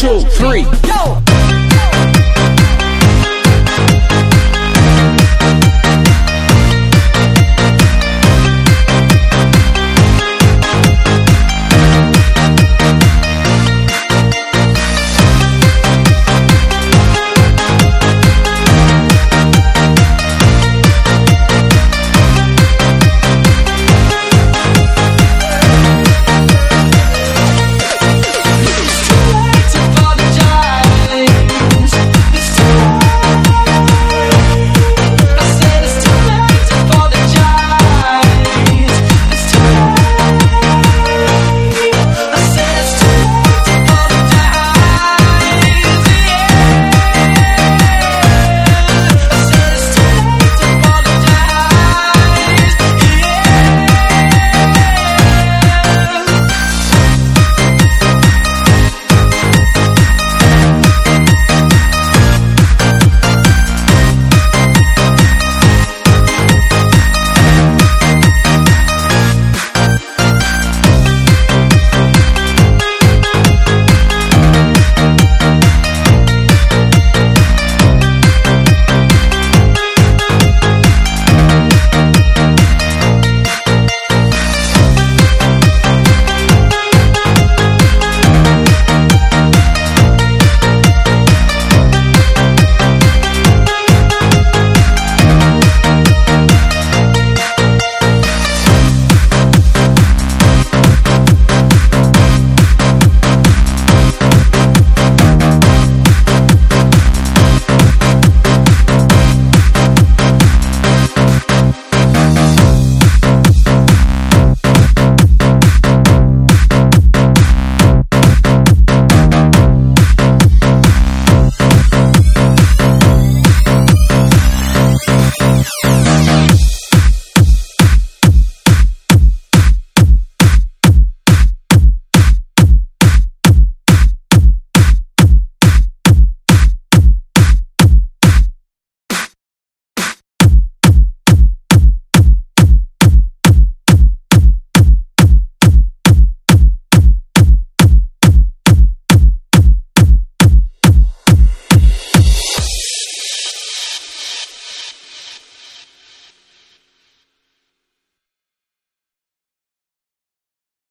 two, three. Yo.